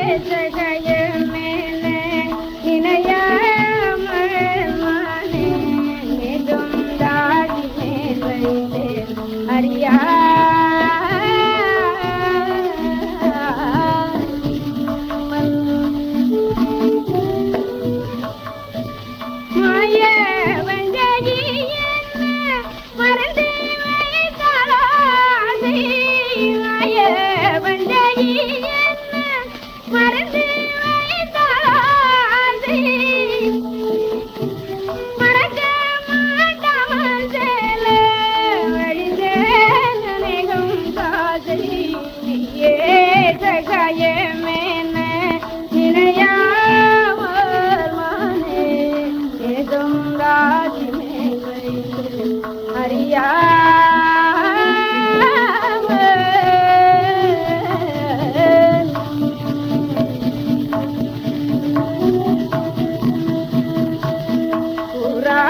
Dây! पूरा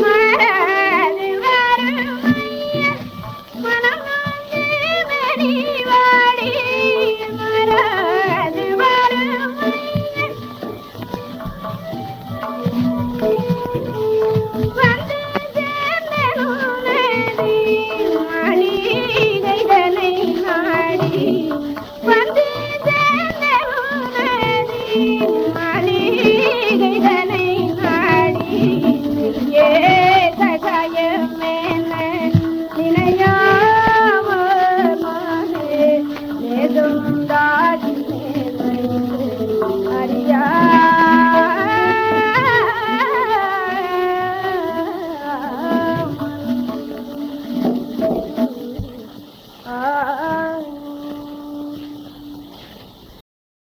Mas... 감사합니다.